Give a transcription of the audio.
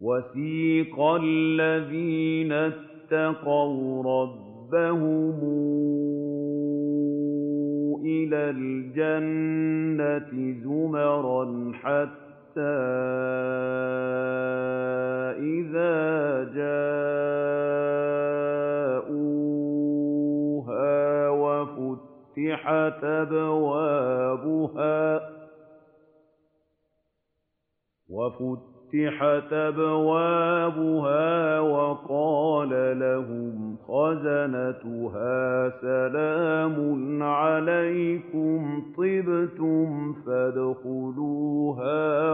وَسِيقَ الَّذِينَ اتَّقَوْا رَبَّهُمْ إِلَى الْجَنَّةِ زُمَرًا حَتَّىٰ إِذَا جَاءُوهَا وَفُتِحَتْ أَبْوَابُهَا وَقَالَ لَهُمْ خَزَنَتُهَا سَلَامٌ عَلَيْكُمْ طِبْتُمْ فَادْخُلُوهَا